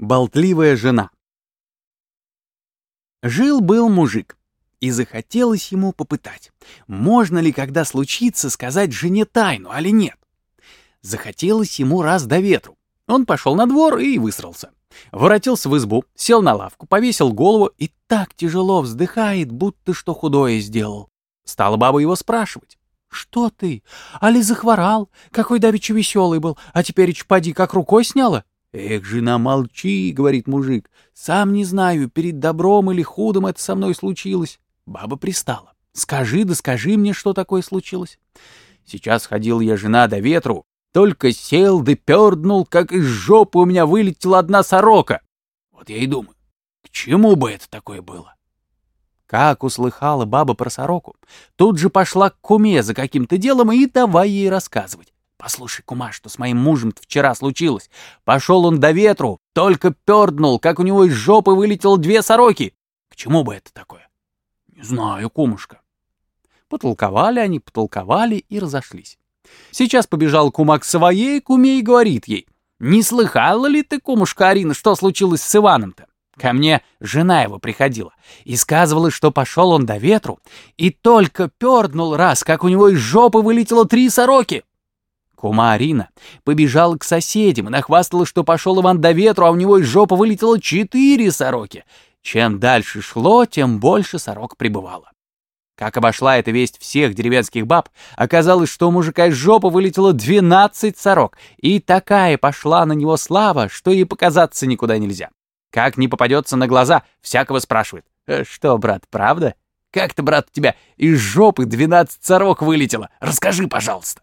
Болтливая жена. Жил-был мужик, и захотелось ему попытать, можно ли, когда случится, сказать жене тайну, али нет. Захотелось ему раз до ветру. Он пошел на двор и высрался. Воротился в избу, сел на лавку, повесил голову и так тяжело вздыхает, будто что худое сделал. Стала баба его спрашивать. «Что ты? Али захворал? Какой давеча веселый был, а теперь поди как рукой сняла?» «Эх, жена, молчи», — говорит мужик. «Сам не знаю, перед добром или худом это со мной случилось». Баба пристала. «Скажи, да скажи мне, что такое случилось». Сейчас ходил я, жена, до ветру, только сел да перднул, как из жопы у меня вылетела одна сорока. Вот я и думаю, к чему бы это такое было? Как услыхала баба про сороку, тут же пошла к куме за каким-то делом и давай ей рассказывать. Послушай, кума, что с моим мужем вчера случилось. Пошел он до ветру, только перднул, как у него из жопы вылетело две сороки. К чему бы это такое? Не знаю, кумушка. Потолковали они, потолковали и разошлись. Сейчас побежал кума к своей куме и говорит ей, «Не слыхала ли ты, кумушка Арина, что случилось с Иваном-то? Ко мне жена его приходила и сказывала, что пошел он до ветру, и только перднул раз, как у него из жопы вылетело три сороки». Кума Арина побежала к соседям и нахвастала, что пошел Иван до ветру, а у него из жопы вылетело четыре сороки. Чем дальше шло, тем больше сорок прибывало. Как обошла эта весть всех деревенских баб, оказалось, что у мужика из жопы вылетело двенадцать сорок, и такая пошла на него слава, что и показаться никуда нельзя. Как не попадется на глаза, всякого спрашивает. «Э, «Что, брат, правда? Как-то, брат, у тебя из жопы двенадцать сорок вылетело? Расскажи, пожалуйста».